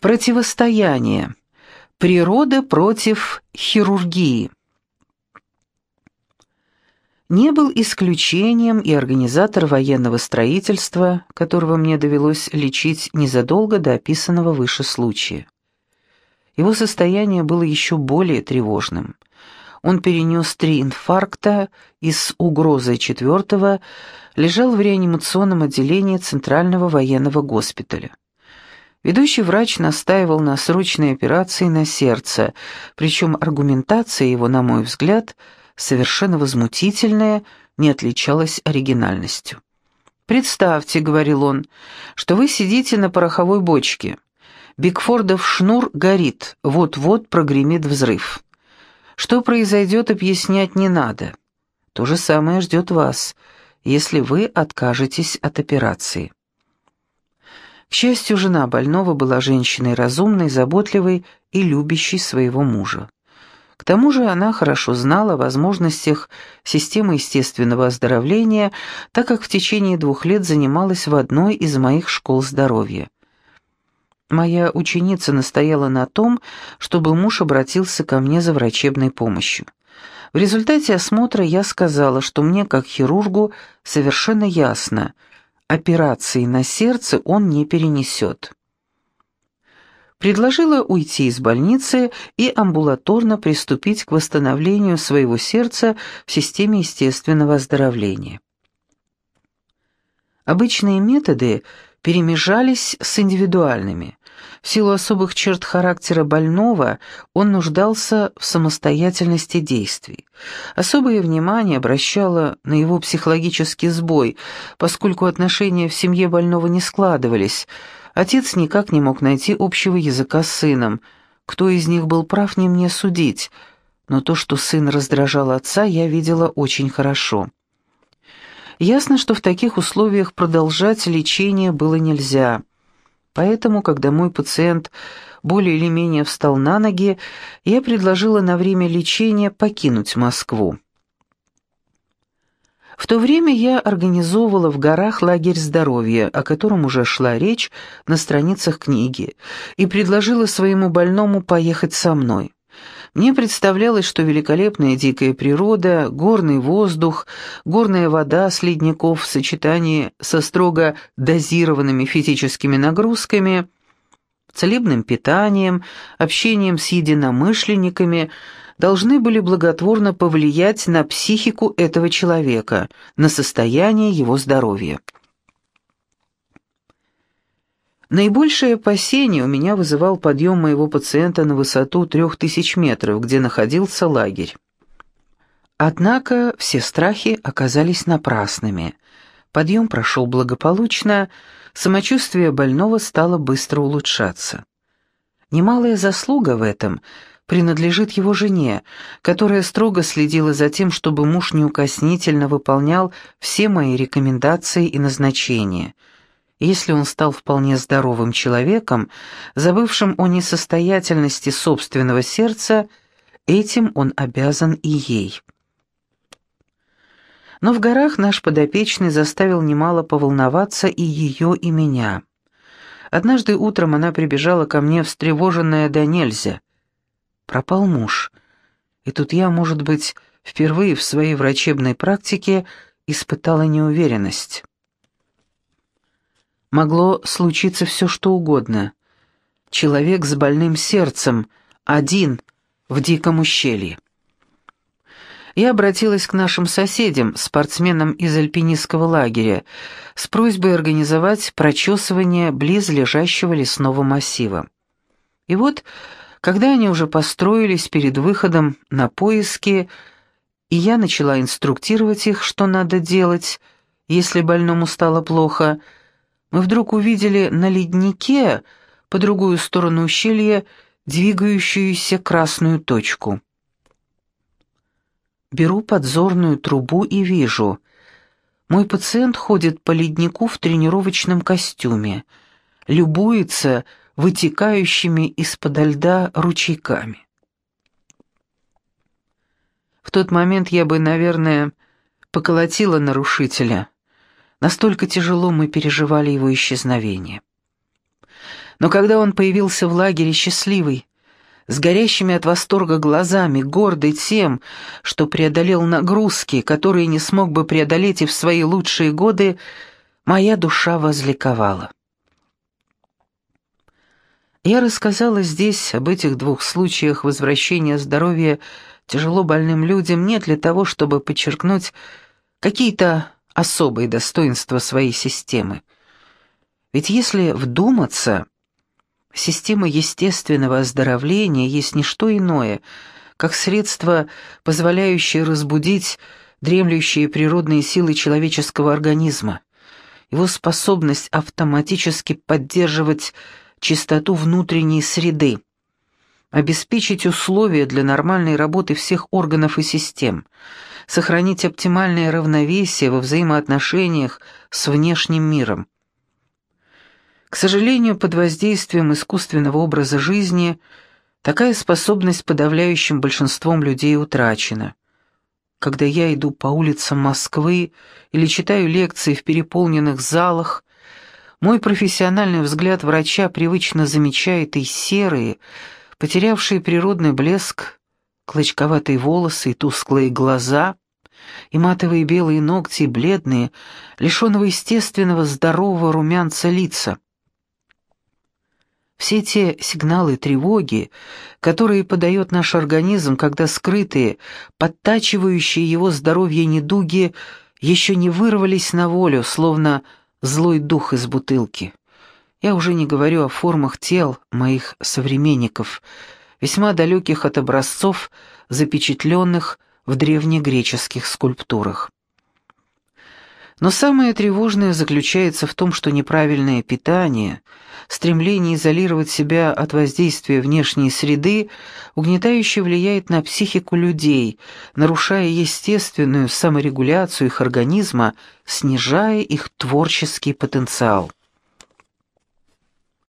Противостояние. Природа против хирургии. Не был исключением и организатор военного строительства, которого мне довелось лечить незадолго до описанного выше случая. Его состояние было еще более тревожным. Он перенес три инфаркта и с угрозой четвертого лежал в реанимационном отделении Центрального военного госпиталя. Ведущий врач настаивал на срочной операции на сердце, причем аргументация его, на мой взгляд, совершенно возмутительная, не отличалась оригинальностью. «Представьте», — говорил он, — «что вы сидите на пороховой бочке. Бигфордов шнур горит, вот-вот прогремит взрыв. Что произойдет, объяснять не надо. То же самое ждет вас, если вы откажетесь от операции». К счастью, жена больного была женщиной разумной, заботливой и любящей своего мужа. К тому же она хорошо знала о возможностях системы естественного оздоровления, так как в течение двух лет занималась в одной из моих школ здоровья. Моя ученица настояла на том, чтобы муж обратился ко мне за врачебной помощью. В результате осмотра я сказала, что мне, как хирургу, совершенно ясно – операции на сердце он не перенесет. Предложила уйти из больницы и амбулаторно приступить к восстановлению своего сердца в системе естественного оздоровления. Обычные методы перемежались с индивидуальными. В силу особых черт характера больного он нуждался в самостоятельности действий. Особое внимание обращало на его психологический сбой, поскольку отношения в семье больного не складывались. Отец никак не мог найти общего языка с сыном. Кто из них был прав, не мне судить. Но то, что сын раздражал отца, я видела очень хорошо. Ясно, что в таких условиях продолжать лечение было нельзя. Поэтому, когда мой пациент более или менее встал на ноги, я предложила на время лечения покинуть Москву. В то время я организовывала в горах лагерь здоровья, о котором уже шла речь на страницах книги, и предложила своему больному поехать со мной. Мне представлялось, что великолепная дикая природа, горный воздух, горная вода с ледников в сочетании со строго дозированными физическими нагрузками, целебным питанием, общением с единомышленниками должны были благотворно повлиять на психику этого человека, на состояние его здоровья. Наибольшее опасение у меня вызывал подъем моего пациента на высоту трех тысяч метров, где находился лагерь. Однако все страхи оказались напрасными. Подъем прошел благополучно, самочувствие больного стало быстро улучшаться. Немалая заслуга в этом принадлежит его жене, которая строго следила за тем, чтобы муж неукоснительно выполнял все мои рекомендации и назначения — если он стал вполне здоровым человеком, забывшим о несостоятельности собственного сердца, этим он обязан и ей. Но в горах наш подопечный заставил немало поволноваться и ее, и меня. Однажды утром она прибежала ко мне, встревоженная до нельзя. Пропал муж. И тут я, может быть, впервые в своей врачебной практике испытала неуверенность. Могло случиться все, что угодно. Человек с больным сердцем, один, в диком ущелье. Я обратилась к нашим соседям, спортсменам из альпинистского лагеря, с просьбой организовать прочесывание близлежащего лесного массива. И вот, когда они уже построились перед выходом на поиски, и я начала инструктировать их, что надо делать, если больному стало плохо, — мы вдруг увидели на леднике, по другую сторону ущелья, двигающуюся красную точку. Беру подзорную трубу и вижу. Мой пациент ходит по леднику в тренировочном костюме, любуется вытекающими из-под льда ручейками. В тот момент я бы, наверное, поколотила нарушителя, Настолько тяжело мы переживали его исчезновение. Но когда он появился в лагере счастливый, с горящими от восторга глазами, гордый тем, что преодолел нагрузки, которые не смог бы преодолеть и в свои лучшие годы, моя душа возликовала. Я рассказала здесь об этих двух случаях возвращения здоровья тяжело больным людям не для того, чтобы подчеркнуть какие-то особые достоинства своей системы. Ведь если вдуматься, Система естественного оздоровления есть не что иное, как средство, позволяющее разбудить дремлющие природные силы человеческого организма, его способность автоматически поддерживать чистоту внутренней среды, обеспечить условия для нормальной работы всех органов и систем, сохранить оптимальное равновесие во взаимоотношениях с внешним миром. К сожалению, под воздействием искусственного образа жизни такая способность подавляющим большинством людей утрачена. Когда я иду по улицам Москвы или читаю лекции в переполненных залах, мой профессиональный взгляд врача привычно замечает и серые, потерявшие природный блеск, клочковатые волосы и тусклые глаза, и матовые белые ногти, и бледные, лишенного естественного здорового румянца лица. Все те сигналы тревоги, которые подает наш организм, когда скрытые, подтачивающие его здоровье недуги еще не вырвались на волю, словно злой дух из бутылки. Я уже не говорю о формах тел моих современников, весьма далеких от образцов, запечатленных в древнегреческих скульптурах. Но самое тревожное заключается в том, что неправильное питание, стремление изолировать себя от воздействия внешней среды угнетающе влияет на психику людей, нарушая естественную саморегуляцию их организма, снижая их творческий потенциал.